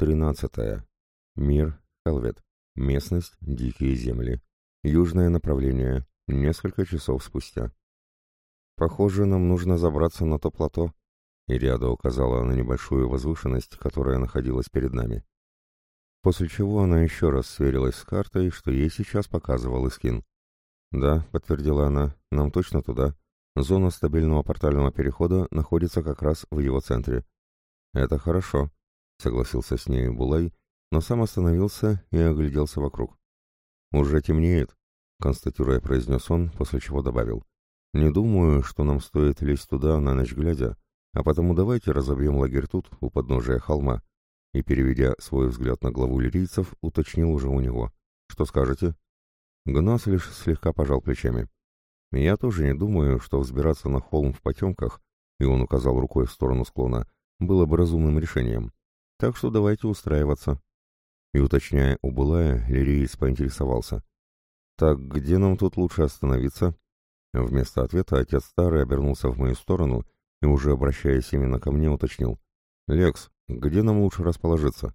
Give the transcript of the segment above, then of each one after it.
13. Мир, Хелвет. Местность, дикие земли. Южное направление. Несколько часов спустя. Похоже, нам нужно забраться на то плато. Ириада указала на небольшую возвышенность, которая находилась перед нами. После чего она еще раз сверилась с картой, что ей сейчас показывал Искин. «Да», — подтвердила она, — «нам точно туда. Зона стабильного портального перехода находится как раз в его центре». «Это хорошо», согласился с ней Булай, но сам остановился и огляделся вокруг. «Уже темнеет», — констатируя произнес он, после чего добавил. «Не думаю, что нам стоит лезть туда на ночь глядя, а потому давайте разобьем лагерь тут, у подножия холма». И, переведя свой взгляд на главу лирийцев, уточнил уже у него. «Что скажете?» Гнос лишь слегка пожал плечами. «Я тоже не думаю, что взбираться на холм в потемках, и он указал рукой в сторону склона, было бы разумным решением. Так что давайте устраиваться. И уточняя у Булая, Лириец поинтересовался. «Так где нам тут лучше остановиться?» Вместо ответа отец старый обернулся в мою сторону и, уже обращаясь именно ко мне, уточнил. «Лекс, где нам лучше расположиться?»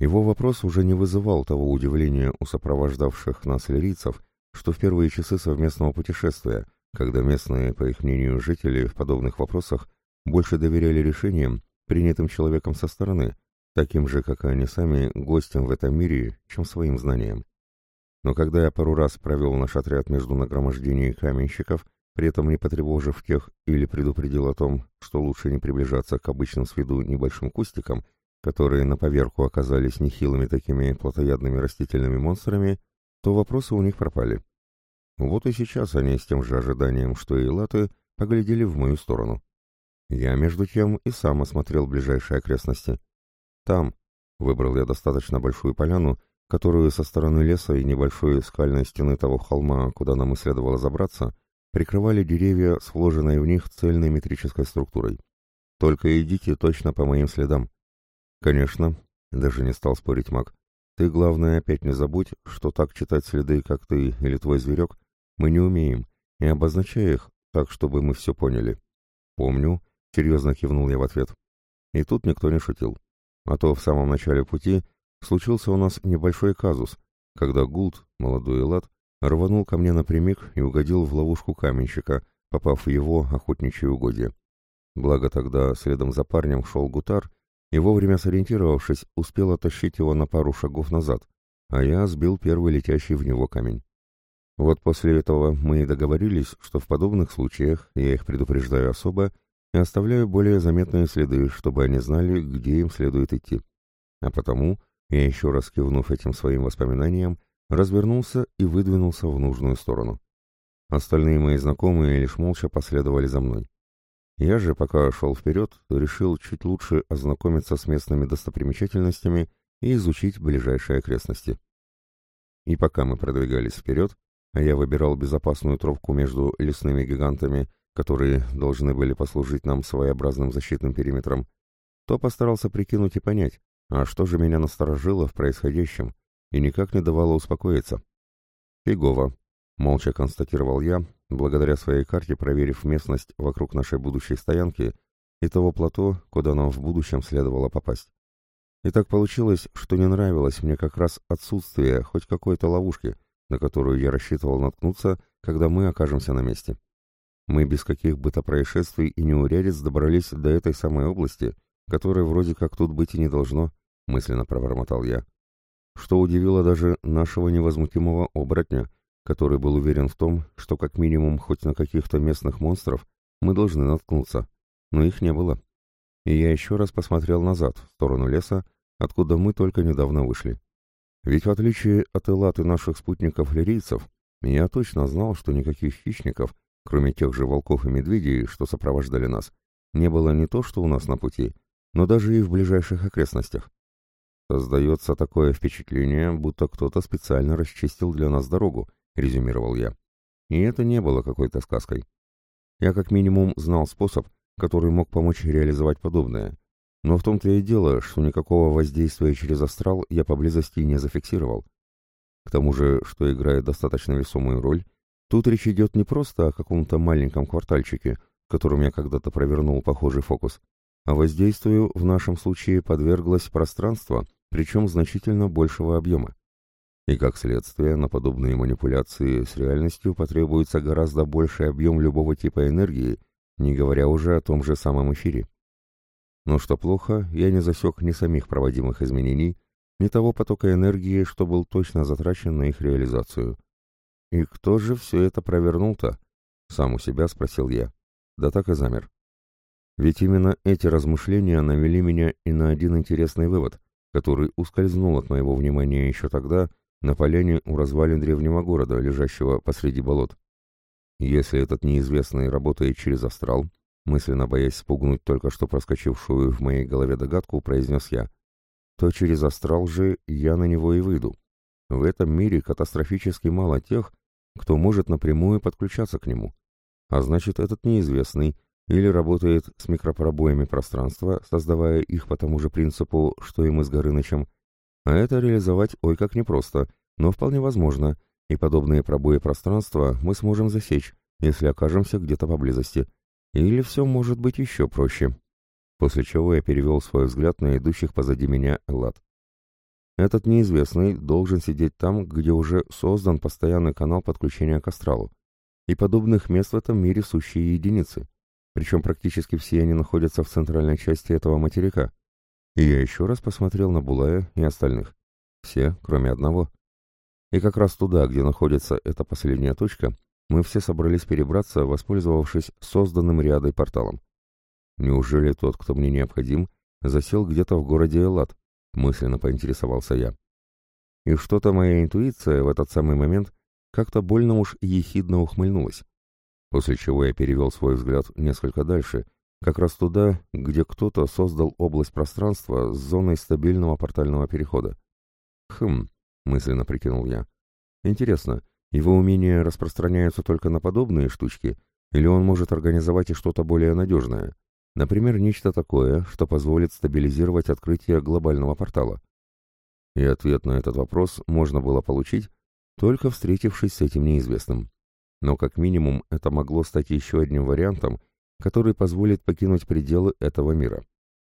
Его вопрос уже не вызывал того удивления у сопровождавших нас лирийцев, что в первые часы совместного путешествия, когда местные, по их мнению, жители в подобных вопросах больше доверяли решениям, принятым человеком со стороны, таким же, как и они сами, гостем в этом мире, чем своим знаниям. Но когда я пару раз провел наш отряд между нагромождений каменщиков, при этом не потревожив тех или предупредил о том, что лучше не приближаться к обычным с виду небольшим кустикам, которые на поверку оказались нехилыми такими плотоядными растительными монстрами, то вопросы у них пропали. Вот и сейчас они с тем же ожиданием, что и латы, поглядели в мою сторону. Я, между тем, и сам осмотрел ближайшие окрестности. Там, выбрал я достаточно большую поляну, которую со стороны леса и небольшой скальной стены того холма, куда нам и следовало забраться, прикрывали деревья с вложенной в них цельной метрической структурой. Только идите точно по моим следам. Конечно, даже не стал спорить маг. Ты, главное, опять не забудь, что так читать следы, как ты или твой зверек, мы не умеем, и обозначай их так, чтобы мы все поняли. Помню, Серьезно кивнул я в ответ. И тут никто не шутил. А то в самом начале пути случился у нас небольшой казус, когда Гулт, молодой Элат, рванул ко мне напрямик и угодил в ловушку каменщика, попав в его охотничье угодье. Благо тогда следом за парнем шел Гутар, и вовремя сориентировавшись, успел оттащить его на пару шагов назад, а я сбил первый летящий в него камень. Вот после этого мы и договорились, что в подобных случаях, я их предупреждаю особо, и оставляю более заметные следы, чтобы они знали, где им следует идти. А потому, я еще раз кивнув этим своим воспоминаниям, развернулся и выдвинулся в нужную сторону. Остальные мои знакомые лишь молча последовали за мной. Я же, пока шел вперед, решил чуть лучше ознакомиться с местными достопримечательностями и изучить ближайшие окрестности. И пока мы продвигались вперед, а я выбирал безопасную тропку между лесными гигантами которые должны были послужить нам своеобразным защитным периметром, то постарался прикинуть и понять, а что же меня насторожило в происходящем и никак не давало успокоиться. «Фигово», — молча констатировал я, благодаря своей карте проверив местность вокруг нашей будущей стоянки и того плато, куда нам в будущем следовало попасть. И так получилось, что не нравилось мне как раз отсутствие хоть какой-то ловушки, на которую я рассчитывал наткнуться, когда мы окажемся на месте. Мы без каких бы то происшествий и неурядиц добрались до этой самой области, которой вроде как тут быть и не должно, мысленно пробормотал я. Что удивило даже нашего невозмутимого оборотня, который был уверен в том, что как минимум хоть на каких-то местных монстров мы должны наткнуться, но их не было. И я еще раз посмотрел назад, в сторону леса, откуда мы только недавно вышли. Ведь в отличие от элаты наших спутников-лирийцев, я точно знал, что никаких хищников Кроме тех же волков и медведей, что сопровождали нас, не было не то что у нас на пути, но даже и в ближайших окрестностях. «Создается такое впечатление, будто кто-то специально расчистил для нас дорогу», — резюмировал я. И это не было какой-то сказкой. Я как минимум знал способ, который мог помочь реализовать подобное. Но в том-то и дело, что никакого воздействия через астрал я поблизости не зафиксировал. К тому же, что играет достаточно весомую роль, Тут речь идет не просто о каком-то маленьком квартальчике, в я когда-то провернул похожий фокус, а воздействию в нашем случае подверглось пространство, причем значительно большего объема. И как следствие, на подобные манипуляции с реальностью потребуется гораздо больший объем любого типа энергии, не говоря уже о том же самом эфире. Но что плохо, я не засек ни самих проводимых изменений, ни того потока энергии, что был точно затрачен на их реализацию. И кто же все это провернул-то? Сам у себя спросил я. Да так и замер. Ведь именно эти размышления навели меня и на один интересный вывод, который ускользнул от моего внимания еще тогда, на поляне у развалин древнего города, лежащего посреди болот. Если этот неизвестный работает через астрал, мысленно боясь спугнуть только что проскочившую в моей голове догадку, произнес я, то через астрал же я на него и выйду. В этом мире катастрофически мало тех, кто может напрямую подключаться к нему. А значит, этот неизвестный или работает с микропробоями пространства, создавая их по тому же принципу, что и мы с Горынычем, а это реализовать ой как непросто, но вполне возможно, и подобные пробои пространства мы сможем засечь, если окажемся где-то поблизости. Или все может быть еще проще. После чего я перевел свой взгляд на идущих позади меня Эллад. Этот неизвестный должен сидеть там, где уже создан постоянный канал подключения к астралу. И подобных мест в этом мире сущие единицы. Причем практически все они находятся в центральной части этого материка. И я еще раз посмотрел на Булая и остальных. Все, кроме одного. И как раз туда, где находится эта последняя точка, мы все собрались перебраться, воспользовавшись созданным рядой порталом. Неужели тот, кто мне необходим, засел где-то в городе Эллад? Мысленно поинтересовался я. И что-то моя интуиция в этот самый момент как-то больно уж ехидно ухмыльнулась. После чего я перевел свой взгляд несколько дальше, как раз туда, где кто-то создал область пространства с зоной стабильного портального перехода. Хм, мысленно прикинул я. Интересно, его умения распространяются только на подобные штучки, или он может организовать и что-то более надежное? Например, нечто такое, что позволит стабилизировать открытие глобального портала. И ответ на этот вопрос можно было получить, только встретившись с этим неизвестным. Но как минимум это могло стать еще одним вариантом, который позволит покинуть пределы этого мира.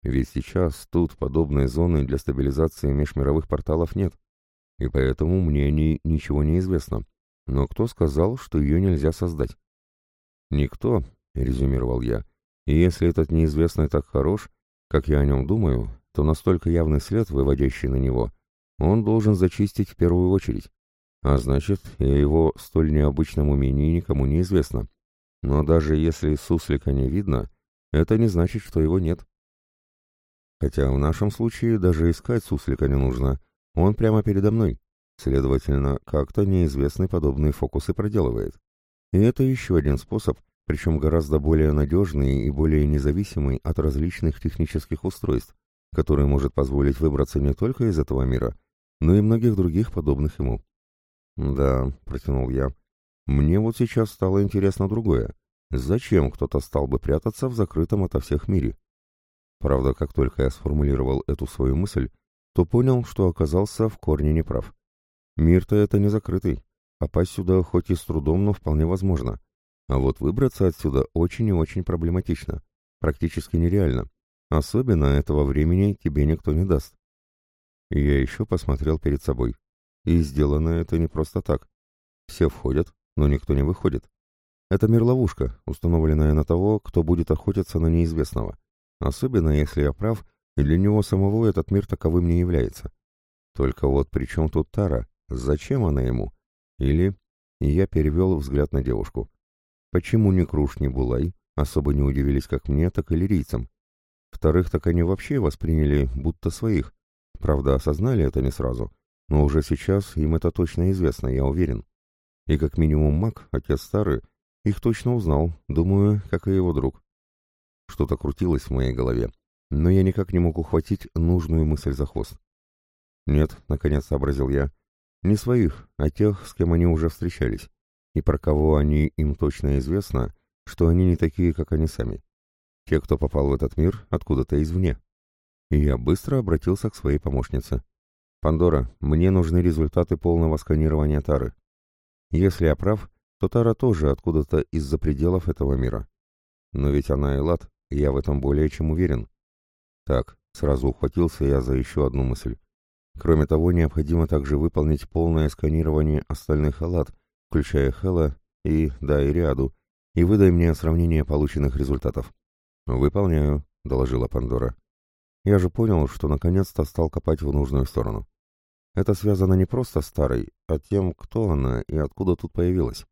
Ведь сейчас тут подобной зоны для стабилизации межмировых порталов нет и поэтому мне о ней ничего не известно. Но кто сказал, что ее нельзя создать? «Никто», — резюмировал я, — «и если этот неизвестный так хорош, как я о нем думаю, то настолько явный след, выводящий на него, он должен зачистить в первую очередь. А значит, и о его столь необычном умении никому не известно. Но даже если суслика не видно, это не значит, что его нет. Хотя в нашем случае даже искать суслика не нужно, он прямо передо мной. Следовательно, как-то неизвестный подобные фокусы проделывает. И это еще один способ, причем гораздо более надежный и более независимый от различных технических устройств, который может позволить выбраться не только из этого мира, но и многих других подобных ему. «Да», — протянул я, — «мне вот сейчас стало интересно другое. Зачем кто-то стал бы прятаться в закрытом ото всех мире?» Правда, как только я сформулировал эту свою мысль, то понял, что оказался в корне неправ. Мир-то это не закрытый. Попасть сюда хоть и с трудом, но вполне возможно. А вот выбраться отсюда очень и очень проблематично. Практически нереально. Особенно этого времени тебе никто не даст. Я еще посмотрел перед собой. И сделано это не просто так. Все входят, но никто не выходит. Это мир-ловушка, установленная на того, кто будет охотиться на неизвестного. Особенно, если я прав, и для него самого этот мир таковым не является. Только вот при чем тут Тара? Зачем она ему? Или... Я перевел взгляд на девушку. Почему ни Круш, ни Булай особо не удивились как мне, так и лирийцам? Вторых так они вообще восприняли будто своих. Правда, осознали это не сразу. Но уже сейчас им это точно известно, я уверен. И как минимум маг, отец старый, их точно узнал, думаю, как и его друг. Что-то крутилось в моей голове, но я никак не мог ухватить нужную мысль за хвост. «Нет», — наконец сообразил я, — «не своих, а тех, с кем они уже встречались, и про кого они им точно известно, что они не такие, как они сами. Те, кто попал в этот мир откуда-то извне». И я быстро обратился к своей помощнице. «Пандора, мне нужны результаты полного сканирования Тары. Если я прав, то Тара тоже откуда-то из-за пределов этого мира. Но ведь она Элат, и я в этом более чем уверен. Так, сразу ухватился я за еще одну мысль. Кроме того, необходимо также выполнить полное сканирование остальных халат, включая Хела и, да, и Риаду, и выдай мне сравнение полученных результатов. «Выполняю», — доложила Пандора. «Я же понял, что наконец-то стал копать в нужную сторону. Это связано не просто с старой, а тем, кто она и откуда тут появилась.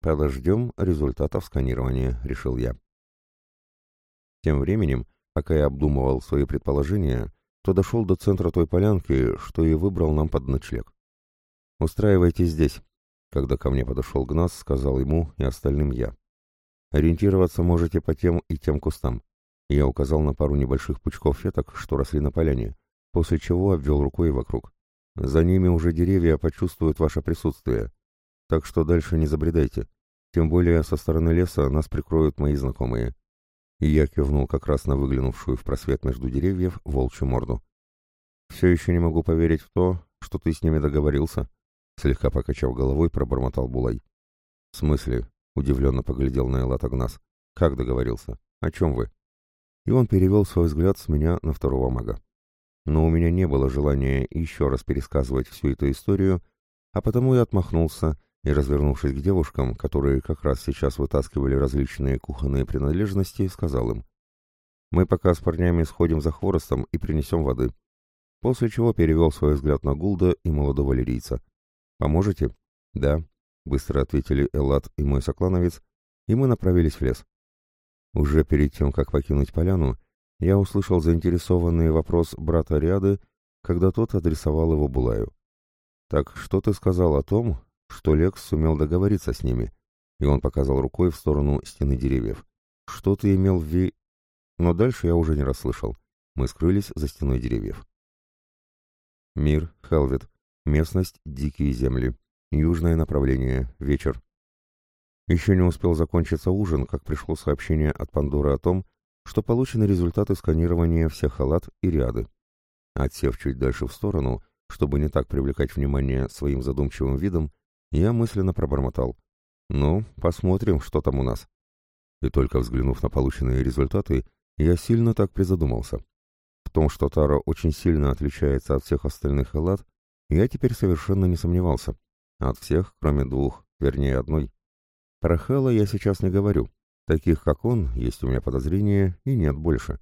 Подождем результатов сканирования», — решил я. Тем временем, пока я обдумывал свои предположения, то дошел до центра той полянки, что и выбрал нам под ночлег. «Устраивайтесь здесь», — когда ко мне подошел Гнас, сказал ему и остальным я. «Ориентироваться можете по тем и тем кустам». Я указал на пару небольших пучков веток, что росли на поляне, после чего обвел рукой вокруг. «За ними уже деревья почувствуют ваше присутствие, так что дальше не забредайте, тем более со стороны леса нас прикроют мои знакомые и я кивнул как раз на выглянувшую в просвет между деревьев волчью морду. «Все еще не могу поверить в то, что ты с ними договорился», — слегка покачав головой, пробормотал Булай. «В смысле?» — удивленно поглядел на Элат Агнас. «Как договорился? О чем вы?» И он перевел свой взгляд с меня на второго мага. Но у меня не было желания еще раз пересказывать всю эту историю, а потому я отмахнулся и, развернувшись к девушкам, которые как раз сейчас вытаскивали различные кухонные принадлежности, сказал им, «Мы пока с парнями сходим за хворостом и принесем воды». После чего перевел свой взгляд на Гулда и молодого лирийца. «Поможете?» «Да», — быстро ответили Эллад и мой соклановец, и мы направились в лес. Уже перед тем, как покинуть поляну, я услышал заинтересованный вопрос брата Ряды, когда тот адресовал его Булаю. «Так что ты сказал о том, что Лекс сумел договориться с ними, и он показал рукой в сторону стены деревьев. «Что ты имел в ви...» Но дальше я уже не расслышал. Мы скрылись за стеной деревьев. Мир, Хелвет. Местность — дикие земли. Южное направление. Вечер. Еще не успел закончиться ужин, как пришло сообщение от Пандоры о том, что получены результаты сканирования всех халат и ряды. Отсев чуть дальше в сторону, чтобы не так привлекать внимание своим задумчивым видом, я мысленно пробормотал. «Ну, посмотрим, что там у нас». И только взглянув на полученные результаты, я сильно так призадумался. В том, что Тара очень сильно отличается от всех остальных Эллад, я теперь совершенно не сомневался. От всех, кроме двух, вернее одной. Про Хэлла я сейчас не говорю. Таких, как он, есть у меня подозрения, и нет больше.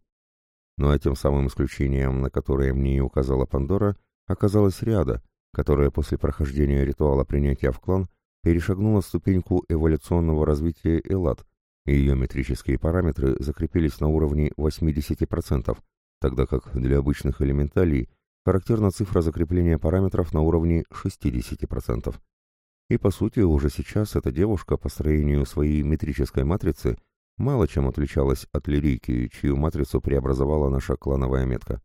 Ну а тем самым исключением, на которое мне и указала Пандора, оказалась Риада, которая после прохождения ритуала принятия в клан перешагнула ступеньку эволюционного развития Элат, и ее метрические параметры закрепились на уровне 80%, тогда как для обычных элементалей характерна цифра закрепления параметров на уровне 60%. И по сути уже сейчас эта девушка по строению своей метрической матрицы мало чем отличалась от лирийки, чью матрицу преобразовала наша клановая метка.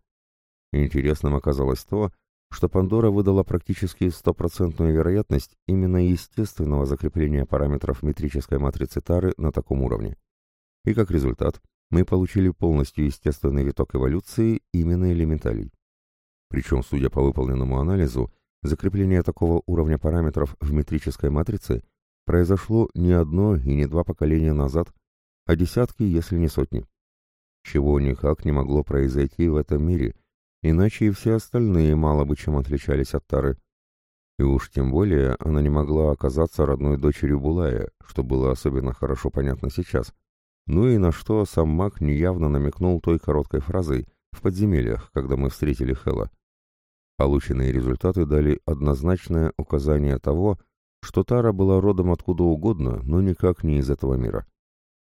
Интересным оказалось то, что Пандора выдала практически стопроцентную вероятность именно естественного закрепления параметров метрической матрицы Тары на таком уровне. И как результат, мы получили полностью естественный виток эволюции именно элементалей. Причем, судя по выполненному анализу, закрепление такого уровня параметров в метрической матрице произошло не одно и не два поколения назад, а десятки, если не сотни. Чего никак не могло произойти в этом мире – иначе и все остальные мало бы чем отличались от Тары. И уж тем более она не могла оказаться родной дочерью Булая, что было особенно хорошо понятно сейчас. Ну и на что сам маг неявно намекнул той короткой фразой в подземельях, когда мы встретили Хела. Полученные результаты дали однозначное указание того, что Тара была родом откуда угодно, но никак не из этого мира.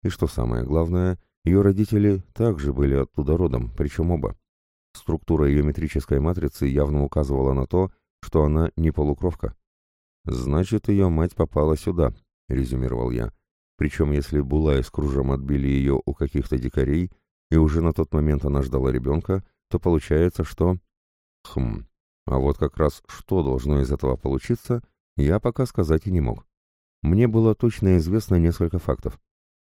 И что самое главное, ее родители также были оттуда родом, причем оба. Структура ее метрической матрицы явно указывала на то, что она не полукровка. «Значит, ее мать попала сюда», — резюмировал я. Причем, если Булай с Кружем отбили ее у каких-то дикарей, и уже на тот момент она ждала ребенка, то получается, что... Хм, а вот как раз что должно из этого получиться, я пока сказать и не мог. Мне было точно известно несколько фактов.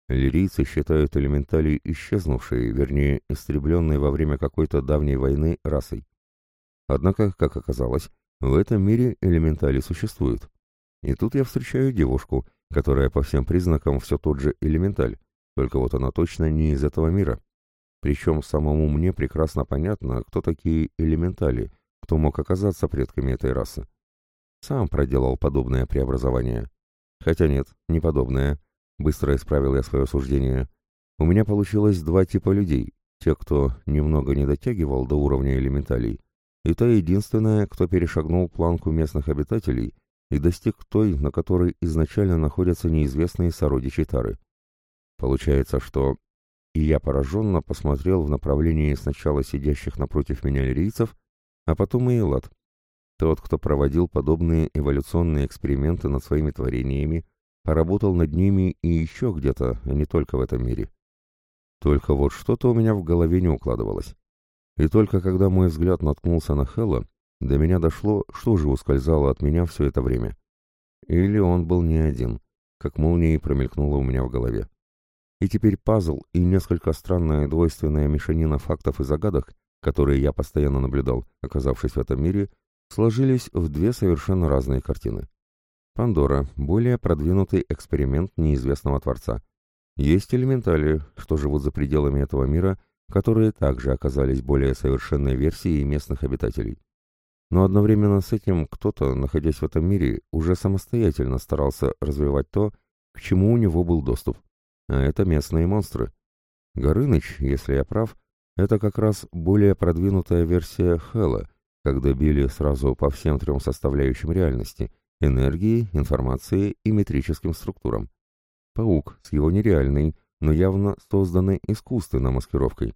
Лирийцы считают элементалей исчезнувшей, вернее, истребленной во время какой-то давней войны расой. Однако, как оказалось, в этом мире элементали существуют. И тут я встречаю девушку, которая по всем признакам все тот же элементаль, только вот она точно не из этого мира. Причем самому мне прекрасно понятно, кто такие элементали, кто мог оказаться предками этой расы. Сам проделал подобное преобразование. Хотя нет, не подобное. Быстро исправил я свое суждение. У меня получилось два типа людей. Те, кто немного не дотягивал до уровня элементалей, и та единственная, кто перешагнул планку местных обитателей и достиг той, на которой изначально находятся неизвестные сородичи Тары. Получается, что... И я пораженно посмотрел в направлении сначала сидящих напротив меня лирийцев, а потом и Элат. Тот, кто проводил подобные эволюционные эксперименты над своими творениями, поработал над ними и еще где-то, а не только в этом мире. Только вот что-то у меня в голове не укладывалось. И только когда мой взгляд наткнулся на Хэлла, до меня дошло, что же ускользало от меня все это время. Или он был не один, как молнией промелькнуло у меня в голове. И теперь пазл и несколько странная двойственная мешанина фактов и загадок, которые я постоянно наблюдал, оказавшись в этом мире, сложились в две совершенно разные картины. Пандора – более продвинутый эксперимент неизвестного Творца. Есть элементали, что живут за пределами этого мира, которые также оказались более совершенной версией местных обитателей. Но одновременно с этим кто-то, находясь в этом мире, уже самостоятельно старался развивать то, к чему у него был доступ. А это местные монстры. Горыныч, если я прав, это как раз более продвинутая версия Хэлла, когда били сразу по всем трем составляющим реальности – энергии, информации и метрическим структурам. Паук с его нереальной, но явно созданной искусственной маскировкой.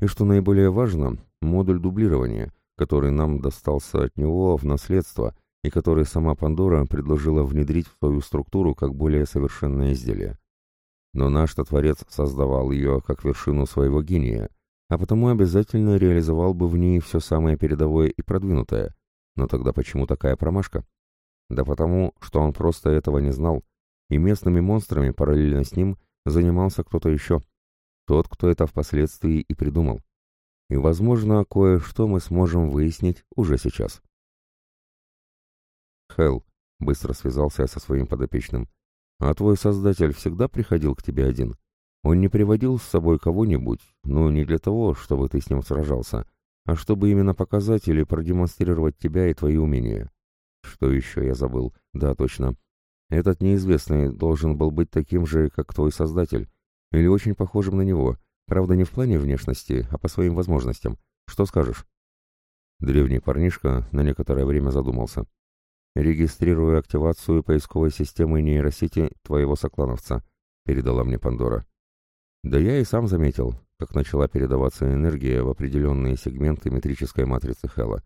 И что наиболее важно, модуль дублирования, который нам достался от него в наследство и который сама Пандора предложила внедрить в свою структуру как более совершенное изделие. Но наш-то Творец создавал ее как вершину своего гения, а потому обязательно реализовал бы в ней все самое передовое и продвинутое. Но тогда почему такая промашка? Да потому, что он просто этого не знал, и местными монстрами параллельно с ним занимался кто-то еще. Тот, кто это впоследствии и придумал. И, возможно, кое-что мы сможем выяснить уже сейчас. Хелл, быстро связался со своим подопечным, а твой создатель всегда приходил к тебе один? Он не приводил с собой кого-нибудь, ну, не для того, чтобы ты с ним сражался, а чтобы именно показать или продемонстрировать тебя и твои умения. Что еще я забыл? Да, точно. Этот неизвестный должен был быть таким же, как твой создатель, или очень похожим на него, правда не в плане внешности, а по своим возможностям. Что скажешь? Древний парнишка на некоторое время задумался. «Регистрирую активацию поисковой системы нейросети твоего соклановца», — передала мне Пандора. Да я и сам заметил, как начала передаваться энергия в определенные сегменты метрической матрицы Хэлла.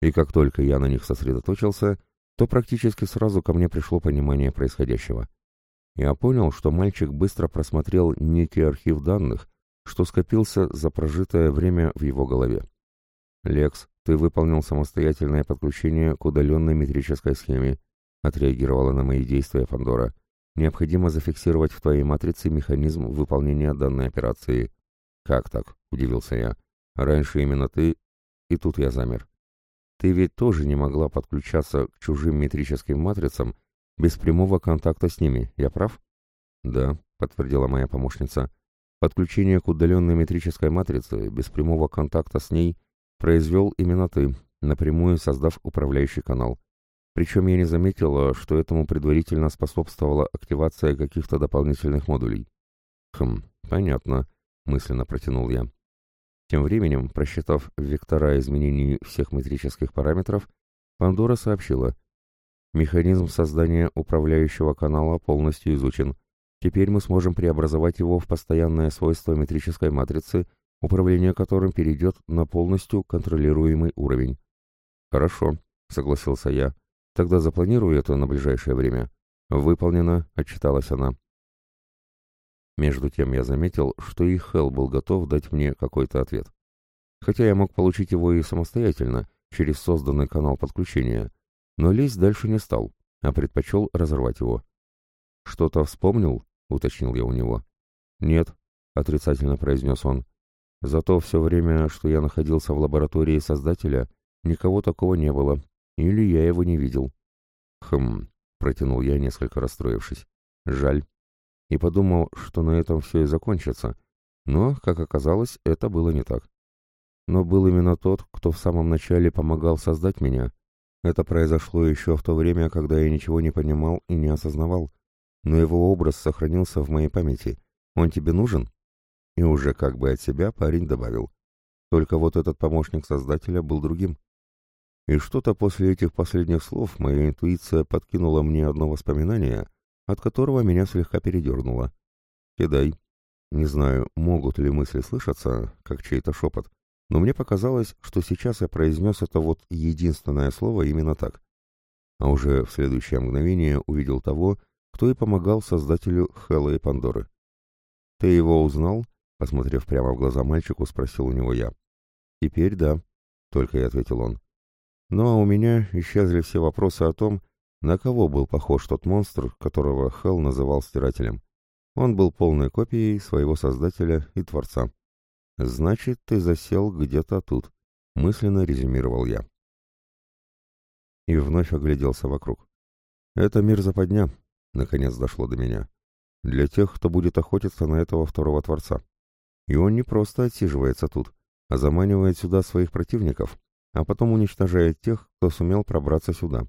И как только я на них сосредоточился, то практически сразу ко мне пришло понимание происходящего. Я понял, что мальчик быстро просмотрел некий архив данных, что скопился за прожитое время в его голове. «Лекс, ты выполнил самостоятельное подключение к удаленной метрической схеме», отреагировала на мои действия Фандора. Необходимо зафиксировать в твоей матрице механизм выполнения данной операции. Как так? Удивился я. Раньше именно ты... И тут я замер. Ты ведь тоже не могла подключаться к чужим метрическим матрицам без прямого контакта с ними, я прав? Да, подтвердила моя помощница. Подключение к удаленной метрической матрице без прямого контакта с ней произвел именно ты, напрямую создав управляющий канал. Причем я не заметила, что этому предварительно способствовала активация каких-то дополнительных модулей. «Хм, понятно», — мысленно протянул я. Тем временем, просчитав вектора изменений всех метрических параметров, Пандора сообщила. «Механизм создания управляющего канала полностью изучен. Теперь мы сможем преобразовать его в постоянное свойство метрической матрицы, управление которым перейдет на полностью контролируемый уровень». «Хорошо», — согласился я. Тогда запланирую это на ближайшее время. Выполнено, отчиталась она. Между тем я заметил, что и Хелл был готов дать мне какой-то ответ. Хотя я мог получить его и самостоятельно, через созданный канал подключения, но лезть дальше не стал, а предпочел разорвать его. «Что-то вспомнил?» — уточнил я у него. «Нет», — отрицательно произнес он. «Зато все время, что я находился в лаборатории Создателя, никого такого не было, или я его не видел. Хм, протянул я, несколько расстроившись. Жаль. И подумал, что на этом все и закончится. Но, как оказалось, это было не так. Но был именно тот, кто в самом начале помогал создать меня. Это произошло еще в то время, когда я ничего не понимал и не осознавал. Но его образ сохранился в моей памяти. Он тебе нужен? И уже как бы от себя парень добавил. Только вот этот помощник создателя был другим. И что-то после этих последних слов моя интуиция подкинула мне одно воспоминание, от которого меня слегка передернуло. «Кидай». Не знаю, могут ли мысли слышаться, как чей-то шепот, но мне показалось, что сейчас я произнес это вот единственное слово именно так. А уже в следующее мгновение увидел того, кто и помогал создателю Хэлла и Пандоры. «Ты его узнал?» — посмотрев прямо в глаза мальчику, спросил у него я. «Теперь да», — только и ответил он. Ну а у меня исчезли все вопросы о том, на кого был похож тот монстр, которого Хелл называл стирателем. Он был полной копией своего создателя и творца. «Значит, ты засел где-то тут», — мысленно резюмировал я. И вновь огляделся вокруг. «Это мир западня», — наконец дошло до меня. «Для тех, кто будет охотиться на этого второго творца. И он не просто отсиживается тут, а заманивает сюда своих противников, а потом уничтожает тех, кто сумел пробраться сюда.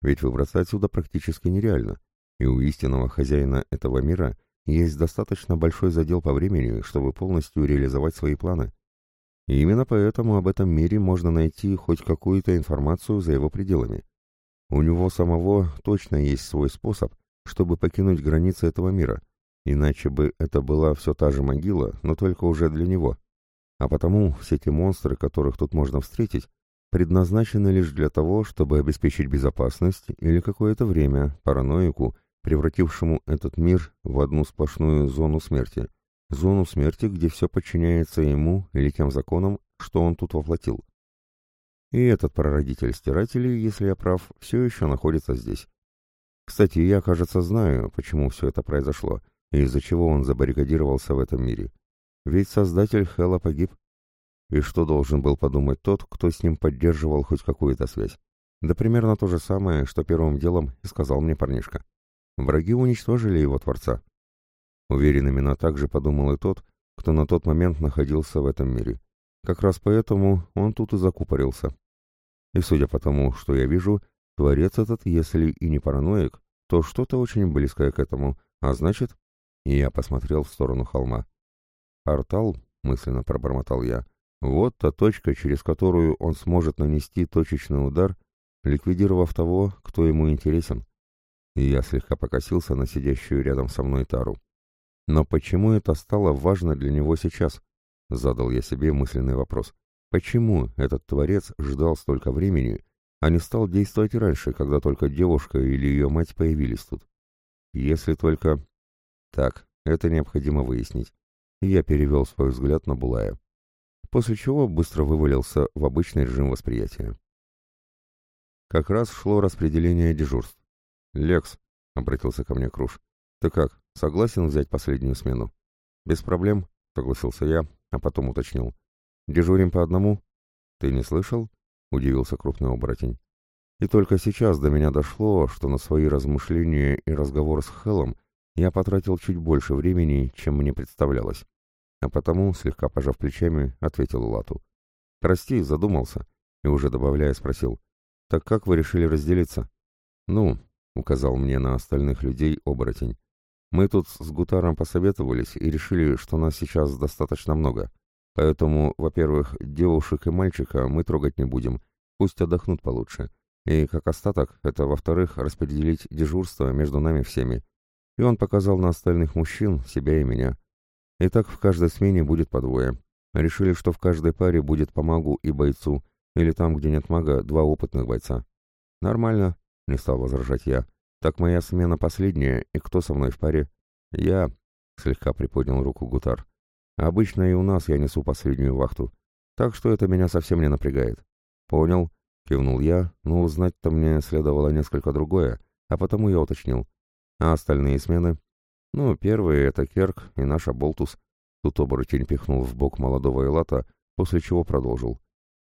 Ведь выбраться отсюда практически нереально, и у истинного хозяина этого мира есть достаточно большой задел по времени, чтобы полностью реализовать свои планы. И именно поэтому об этом мире можно найти хоть какую-то информацию за его пределами. У него самого точно есть свой способ, чтобы покинуть границы этого мира, иначе бы это была все та же могила, но только уже для него. А потому все те монстры, которых тут можно встретить, предназначены лишь для того, чтобы обеспечить безопасность или какое-то время параноику, превратившему этот мир в одну сплошную зону смерти. Зону смерти, где все подчиняется ему или тем законам, что он тут воплотил. И этот прародитель стирателей, если я прав, все еще находится здесь. Кстати, я, кажется, знаю, почему все это произошло, и из-за чего он забаррикадировался в этом мире. Ведь создатель Хэлла погиб, и что должен был подумать тот, кто с ним поддерживал хоть какую-то связь? Да примерно то же самое, что первым делом сказал мне парнишка. Враги уничтожили его Творца. Уверен, именно так же подумал и тот, кто на тот момент находился в этом мире. Как раз поэтому он тут и закупорился. И судя по тому, что я вижу, Творец этот, если и не параноик, то что-то очень близкое к этому, а значит... И я посмотрел в сторону холма. «Портал», — мысленно пробормотал я, вот та точка, через которую он сможет нанести точечный удар, ликвидировав того, кто ему интересен. И я слегка покосился на сидящую рядом со мной Тару. Но почему это стало важно для него сейчас? Задал я себе мысленный вопрос. Почему этот творец ждал столько времени, а не стал действовать раньше, когда только девушка или ее мать появились тут? Если только... Так, это необходимо выяснить. Я перевел свой взгляд на Булая после чего быстро вывалился в обычный режим восприятия. Как раз шло распределение дежурств. «Лекс», — обратился ко мне Круш, — «ты как, согласен взять последнюю смену?» «Без проблем», — согласился я, а потом уточнил. «Дежурим по одному?» «Ты не слышал?» — удивился крупный оборотень. И только сейчас до меня дошло, что на свои размышления и разговор с Хеллом я потратил чуть больше времени, чем мне представлялось а потому, слегка пожав плечами, ответил Лату. «Прости, задумался», и уже добавляя спросил. «Так как вы решили разделиться?» «Ну», — указал мне на остальных людей оборотень. «Мы тут с Гутаром посоветовались и решили, что нас сейчас достаточно много. Поэтому, во-первых, девушек и мальчика мы трогать не будем, пусть отдохнут получше. И как остаток, это, во-вторых, распределить дежурство между нами всеми. И он показал на остальных мужчин, себя и меня. И так в каждой смене будет по двое. Решили, что в каждой паре будет по магу и бойцу, или там, где нет мага, два опытных бойца. Нормально, не стал возражать я. Так моя смена последняя, и кто со мной в паре? Я, слегка приподнял руку Гутар. Обычно и у нас я несу последнюю вахту, так что это меня совсем не напрягает. Понял, кивнул я, но узнать-то мне следовало несколько другое, а потому я уточнил. А остальные смены? Ну, первые — это Керк и наша Болтус. Тут оборотень пихнул в бок молодого Элата, после чего продолжил.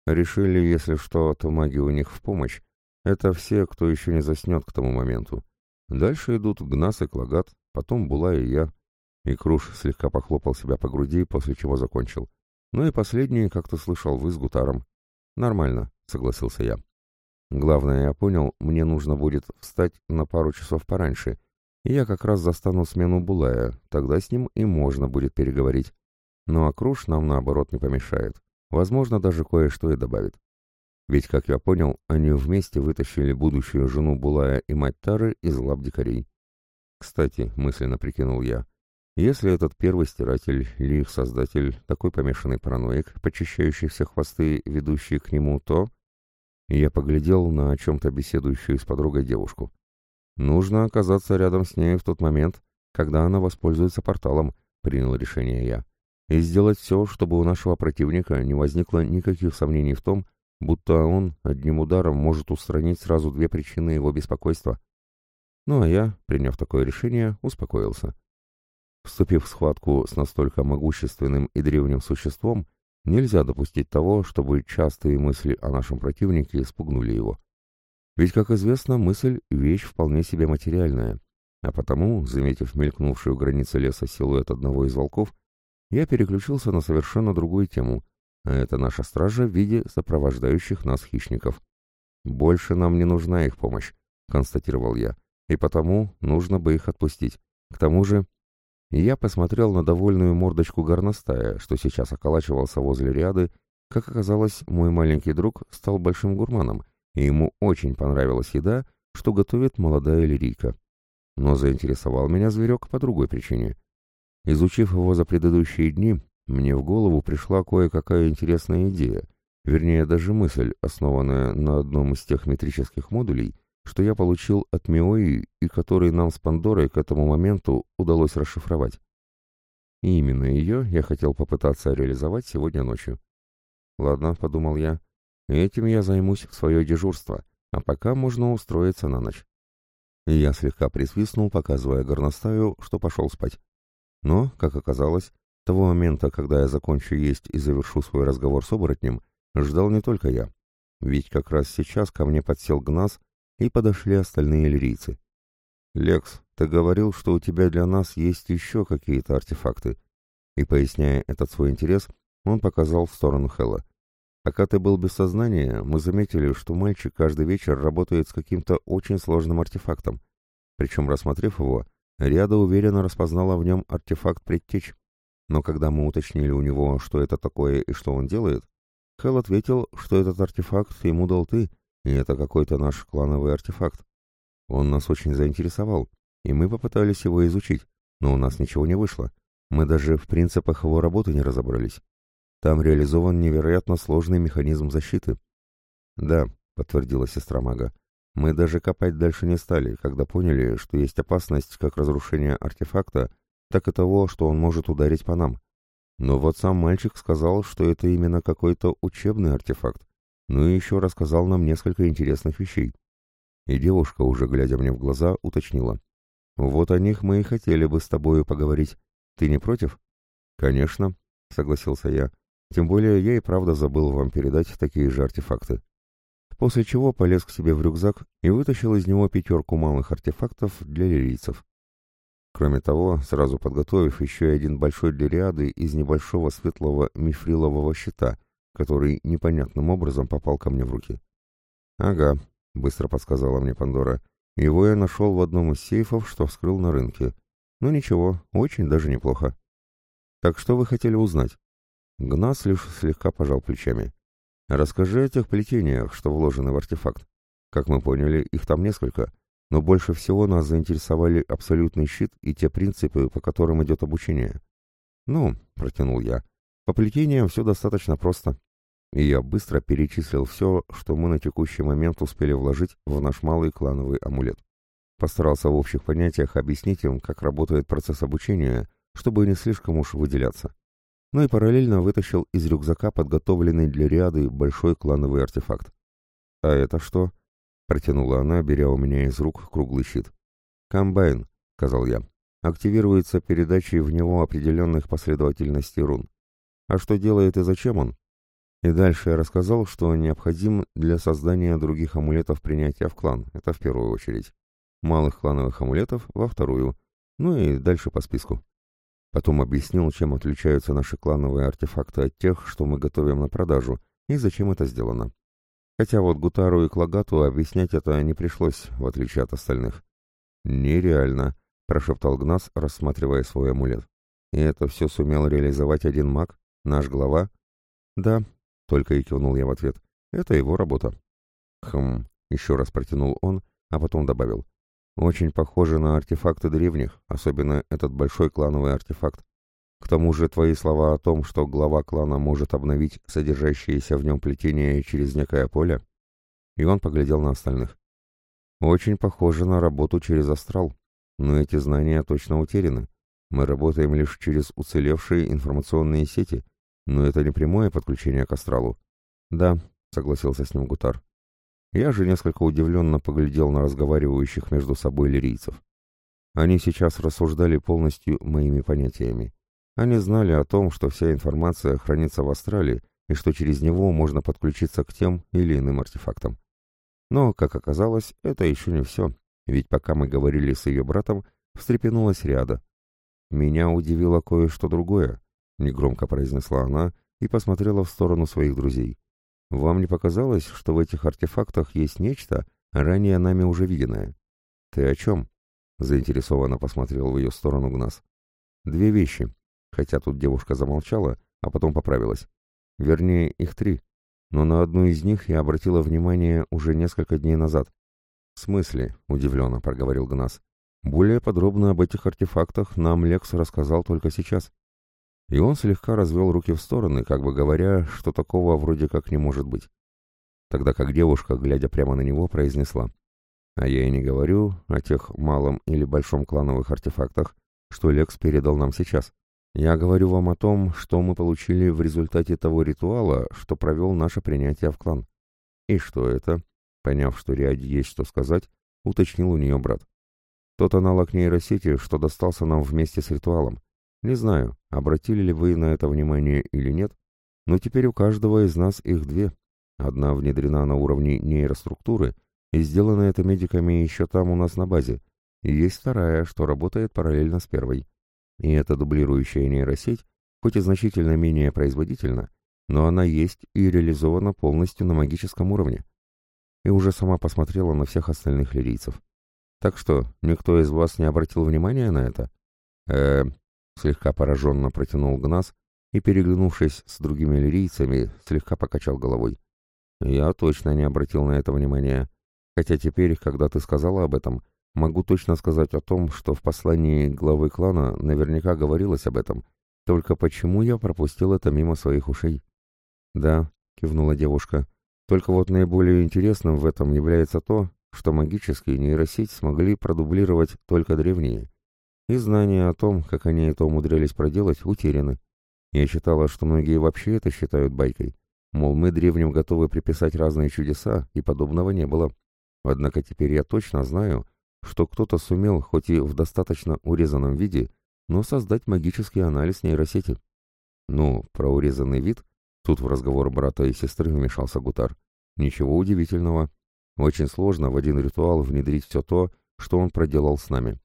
Решили, если что, то маги у них в помощь. Это все, кто еще не заснет к тому моменту. Дальше идут Гнас и Клагат, потом Була и я. И Круш слегка похлопал себя по груди, после чего закончил. Ну и последний, как то слышал, вы с Гутаром. Нормально, согласился я. Главное, я понял, мне нужно будет встать на пару часов пораньше, и я как раз застану смену Булая, тогда с ним и можно будет переговорить. Ну а Круш нам, наоборот, не помешает. Возможно, даже кое-что и добавит. Ведь, как я понял, они вместе вытащили будущую жену Булая и мать Тары из лап дикарей. Кстати, мысленно прикинул я, если этот первый стиратель или их создатель такой помешанный параноик, почищающий все хвосты, ведущие к нему, то... Я поглядел на о чем-то беседующую с подругой девушку. Нужно оказаться рядом с ней в тот момент, когда она воспользуется порталом, принял решение я. И сделать все, чтобы у нашего противника не возникло никаких сомнений в том, будто он одним ударом может устранить сразу две причины его беспокойства. Ну а я, приняв такое решение, успокоился. Вступив в схватку с настолько могущественным и древним существом, нельзя допустить того, чтобы частые мысли о нашем противнике испугнули его. Ведь, как известно, мысль — вещь вполне себе материальная, а потому, заметив мелькнувшую границу леса силуэт одного из волков, я переключился на совершенно другую тему — а это наша стража в виде сопровождающих нас хищников. «Больше нам не нужна их помощь», — констатировал я, «и потому нужно бы их отпустить. К тому же...» Я посмотрел на довольную мордочку горностая, что сейчас околачивался возле ряды. Как оказалось, мой маленький друг стал большим гурманом, и ему очень понравилась еда, что готовит молодая лирийка. Но заинтересовал меня зверек по другой причине. Изучив его за предыдущие дни, мне в голову пришла кое-какая интересная идея, вернее даже мысль, основанная на одном из тех метрических модулей, что я получил от Миои и который нам с Пандорой к этому моменту удалось расшифровать. И именно ее я хотел попытаться реализовать сегодня ночью. Ладно, подумал я, этим я займусь в свое дежурство, а пока можно устроиться на ночь. И я слегка присвистнул, показывая горностаю, что пошел спать. Но, как оказалось, того момента, когда я закончу есть и завершу свой разговор с оборотнем, ждал не только я. Ведь как раз сейчас ко мне подсел Гнас, и подошли остальные лирийцы. «Лекс, ты говорил, что у тебя для нас есть еще какие-то артефакты». И, поясняя этот свой интерес, он показал в сторону Хэлла. «Пока ты был без сознания, мы заметили, что мальчик каждый вечер работает с каким-то очень сложным артефактом. Причем, рассмотрев его, Ряда уверенно распознала в нем артефакт предтеч. Но когда мы уточнили у него, что это такое и что он делает, Хелл ответил, что этот артефакт ему дал ты, и это какой-то наш клановый артефакт. Он нас очень заинтересовал, и мы попытались его изучить, но у нас ничего не вышло. Мы даже в принципах его работы не разобрались. Там реализован невероятно сложный механизм защиты. Да, подтвердила сестра мага. Мы даже копать дальше не стали, когда поняли, что есть опасность как разрушения артефакта, так и того, что он может ударить по нам. Но вот сам мальчик сказал, что это именно какой-то учебный артефакт, ну и еще рассказал нам несколько интересных вещей. И девушка, уже глядя мне в глаза, уточнила. «Вот о них мы и хотели бы с тобою поговорить. Ты не против?» «Конечно», — согласился я. «Тем более я и правда забыл вам передать такие же артефакты». После чего полез к себе в рюкзак и вытащил из него пятерку малых артефактов для лирийцев. Кроме того, сразу подготовив еще один большой дриады из небольшого светлого мифрилового щита, который непонятным образом попал ко мне в руки. «Ага», — быстро подсказала мне Пандора. «Его я нашел в одном из сейфов, что вскрыл на рынке. Ну ничего, очень даже неплохо». «Так что вы хотели узнать?» Гнас лишь слегка пожал плечами. «Расскажи о тех плетениях, что вложены в артефакт. Как мы поняли, их там несколько, но больше всего нас заинтересовали абсолютный щит и те принципы, по которым идет обучение. «Ну», — протянул я, — «по плетениям все достаточно просто». И я быстро перечислил все, что мы на текущий момент успели вложить в наш малый клановый амулет. Постарался в общих понятиях объяснить им, как работает процесс обучения, чтобы не слишком уж выделяться. Ну и параллельно вытащил из рюкзака подготовленный для Риады большой клановый артефакт. «А это что?» Протянула она, беря у меня из рук круглый щит. «Комбайн», — сказал я, — «активируется передачей в него определенных последовательностей рун. А что делает и зачем он?» И дальше я рассказал, что необходим для создания других амулетов принятия в клан, это в первую очередь. Малых клановых амулетов во вторую, ну и дальше по списку. Потом объяснил, чем отличаются наши клановые артефакты от тех, что мы готовим на продажу, и зачем это сделано. Хотя вот Гутару и Клагату объяснять это не пришлось, в отличие от остальных. «Нереально», — прошептал Гнас, рассматривая свой амулет. «И это все сумел реализовать один маг? Наш глава?» «Да», — только и кивнул я в ответ. «Это его работа». «Хм», — еще раз протянул он, а потом добавил. «Очень похоже на артефакты древних, особенно этот большой клановый артефакт. К тому же твои слова о том, что глава клана может обновить содержащееся в нем плетение через некое поле...» И он поглядел на остальных. «Очень похоже на работу через астрал, но эти знания точно утеряны. Мы работаем лишь через уцелевшие информационные сети, но это не прямое подключение к астралу. Да, согласился с ним Гутар. Я же несколько удивленно поглядел на разговаривающих между собой лирийцев. Они сейчас рассуждали полностью моими понятиями. Они знали о том, что вся информация хранится в астрале и что через него можно подключиться к тем или иным артефактам. Но, как оказалось, это еще не все, ведь пока мы говорили с ее братом, встрепенулась ряда. Меня удивило кое-что другое, негромко произнесла она и посмотрела в сторону своих друзей. Вам не показалось, что в этих артефактах есть нечто, ранее нами уже виденное? Ты о чем? Заинтересованно посмотрел в ее сторону Гнас. Две вещи. Хотя тут девушка замолчала, а потом поправилась. Вернее, их три. Но на одну из них я обратила внимание уже несколько дней назад. «В смысле?» — удивленно проговорил Гнас. «Более подробно об этих артефактах нам Лекс рассказал только сейчас». И он слегка развел руки в стороны, как бы говоря, что такого вроде как не может быть. Тогда как девушка, глядя прямо на него, произнесла. «А я и не говорю о тех малом или большом клановых артефактах, что Лекс передал нам сейчас. Я говорю вам о том, что мы получили в результате того ритуала, что провел наше принятие в клан. И что это?» Поняв, что Риаде есть что сказать, уточнил у нее брат. Тот аналог нейросети, что достался нам вместе с ритуалом. Не знаю, обратили ли вы на это внимание или нет, но теперь у каждого из нас их две. Одна внедрена на уровне нейроструктуры, и сделана это медиками еще там у нас на базе, и есть вторая, что работает параллельно с первой. И эта дублирующая нейросеть, хоть и значительно менее производительна, но она есть и реализована полностью на магическом уровне и уже сама посмотрела на всех остальных лирийцев. Так что, никто из вас не обратил внимания на это? э слегка пораженно протянул Гнас и, переглянувшись с другими лирийцами, слегка покачал головой. Я точно не обратил на это внимания. Хотя теперь, когда ты сказала об этом, могу точно сказать о том, что в послании главы клана наверняка говорилось об этом. Только почему я пропустил это мимо своих ушей? Да, кивнула девушка. Только вот наиболее интересным в этом является то, что магические нейросеть смогли продублировать только древние. И знания о том, как они это умудрялись проделать, утеряны. Я считала, что многие вообще это считают байкой. Мол, мы древним готовы приписать разные чудеса, и подобного не было. Однако теперь я точно знаю, что кто-то сумел, хоть и в достаточно урезанном виде, но создать магический анализ нейросети. Ну, про урезанный вид Тут в разговор брата и сестры вмешался Гутар. Ничего удивительного. Очень сложно в один ритуал внедрить все то, что он проделал с нами.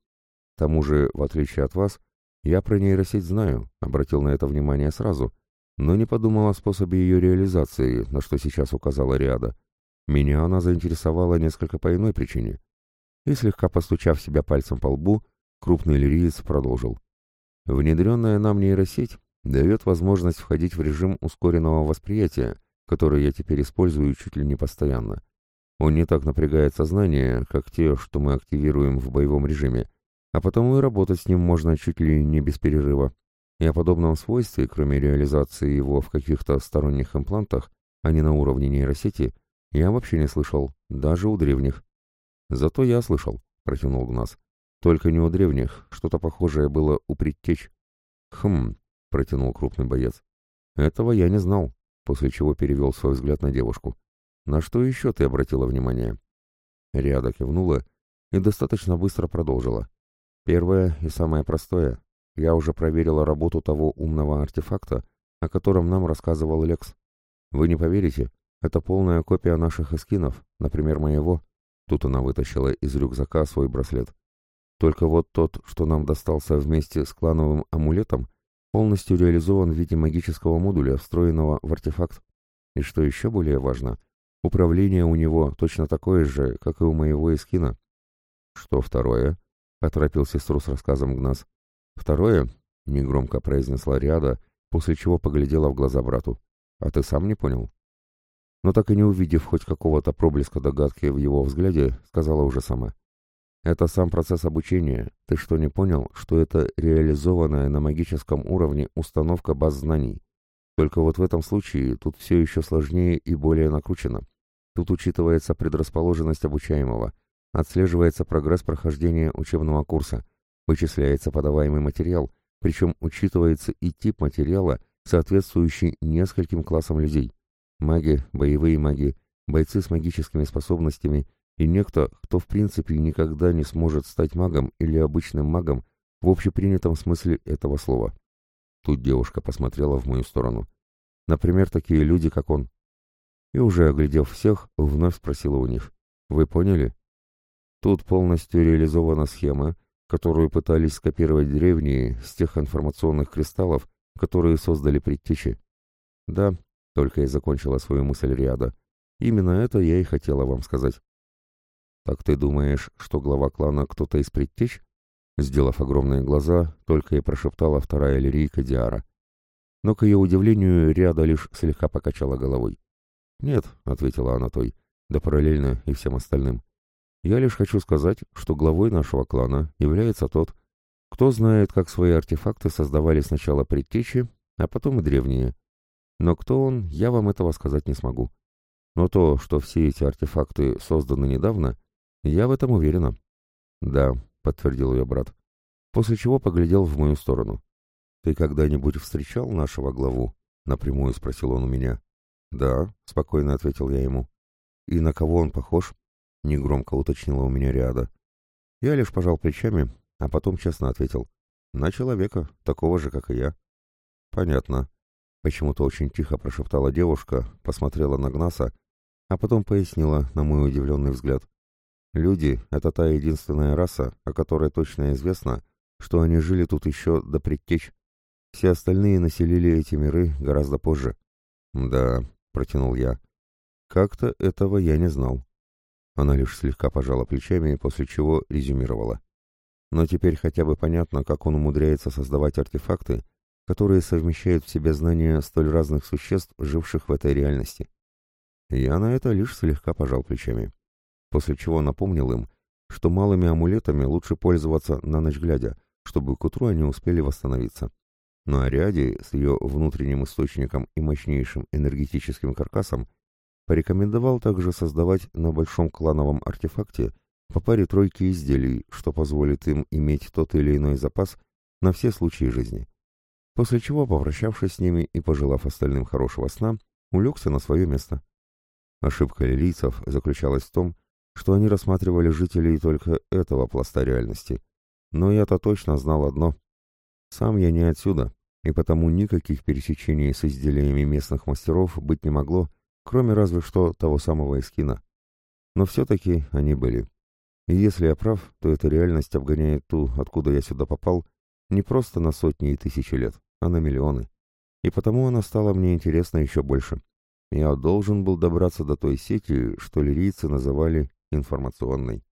Тому же, в отличие от вас, я про нейросеть знаю, обратил на это внимание сразу, но не подумал о способе ее реализации, на что сейчас указала Риада. Меня она заинтересовала несколько по иной причине. И слегка постучав себя пальцем по лбу, крупный лириец продолжил. Внедренная нам нейросеть дает возможность входить в режим ускоренного восприятия, который я теперь использую чуть ли не постоянно. Он не так напрягает сознание, как те, что мы активируем в боевом режиме, а потому и работать с ним можно чуть ли не без перерыва. И о подобном свойстве, кроме реализации его в каких-то сторонних имплантах, а не на уровне нейросети, я вообще не слышал, даже у древних. Зато я слышал, протянул Гнас. Только не у древних, что-то похожее было у предтеч. Хм, протянул крупный боец. Этого я не знал, после чего перевел свой взгляд на девушку. На что еще ты обратила внимание? Риада кивнула и достаточно быстро продолжила. Первое и самое простое. Я уже проверила работу того умного артефакта, о котором нам рассказывал Лекс. Вы не поверите, это полная копия наших эскинов, например, моего. Тут она вытащила из рюкзака свой браслет. Только вот тот, что нам достался вместе с клановым амулетом, полностью реализован в виде магического модуля, встроенного в артефакт. И что еще более важно, управление у него точно такое же, как и у моего эскина. Что второе? Поторопил сестру с рассказом Гнас. Второе, негромко произнесла Риада, после чего поглядела в глаза брату. А ты сам не понял? Но так и не увидев хоть какого-то проблеска догадки в его взгляде, сказала уже сама. Это сам процесс обучения. Ты что, не понял, что это реализованная на магическом уровне установка баз знаний? Только вот в этом случае тут все еще сложнее и более накручено. Тут учитывается предрасположенность обучаемого, отслеживается прогресс прохождения учебного курса, вычисляется подаваемый материал, причем учитывается и тип материала, соответствующий нескольким классам людей. Маги, боевые маги, бойцы с магическими способностями и некто, кто в принципе никогда не сможет стать магом или обычным магом в общепринятом смысле этого слова. Тут девушка посмотрела в мою сторону. Например, такие люди, как он. И уже оглядев всех, вновь спросила у них. «Вы поняли?» Тут полностью реализована схема, которую пытались скопировать древние с тех информационных кристаллов, которые создали предтечи. Да, только и закончила свою мысль Риада. Именно это я и хотела вам сказать. «Так ты думаешь, что глава клана кто-то из предтеч?» Сделав огромные глаза, только и прошептала вторая лирийка Диара. Но, к ее удивлению, Риада лишь слегка покачала головой. «Нет», — ответила она той, да параллельно и всем остальным. «Я лишь хочу сказать, что главой нашего клана является тот, кто знает, как свои артефакты создавали сначала предтечи, а потом и древние. Но кто он, я вам этого сказать не смогу. Но то, что все эти артефакты созданы недавно, я в этом уверена. Да, подтвердил ее брат. После чего поглядел в мою сторону. Ты когда-нибудь встречал нашего главу? Напрямую спросил он у меня. Да, спокойно ответил я ему. И на кого он похож? Негромко уточнила у меня Риада. Я лишь пожал плечами, а потом честно ответил. На человека, такого же, как и я. Понятно. Почему-то очень тихо прошептала девушка, посмотрела на Гнаса, а потом пояснила, на мой удивленный взгляд. Люди — это та единственная раса, о которой точно известно, что они жили тут еще до предтеч. Все остальные населили эти миры гораздо позже. «Да», — протянул я. «Как-то этого я не знал». Она лишь слегка пожала плечами, после чего резюмировала. «Но теперь хотя бы понятно, как он умудряется создавать артефакты, которые совмещают в себе знания столь разных существ, живших в этой реальности». Я на это лишь слегка пожал плечами после чего напомнил им, что малыми амулетами лучше пользоваться на ночь глядя, чтобы к утру они успели восстановиться. Но Ариаде с ее внутренним источником и мощнейшим энергетическим каркасом порекомендовал также создавать на большом клановом артефакте по паре тройки изделий, что позволит им иметь тот или иной запас на все случаи жизни. После чего, попрощавшись с ними и пожелав остальным хорошего сна, улегся на свое место. Ошибка лилийцев заключалась в том, что они рассматривали жителей только этого пласта реальности. Но я-то точно знал одно. Сам я не отсюда, и потому никаких пересечений с изделиями местных мастеров быть не могло, кроме разве что того самого эскина. Но все-таки они были. И если я прав, то эта реальность обгоняет ту, откуда я сюда попал, не просто на сотни и тысячи лет, а на миллионы. И потому она стала мне интересна еще больше. Я должен был добраться до той сети, что лирийцы называли информационной.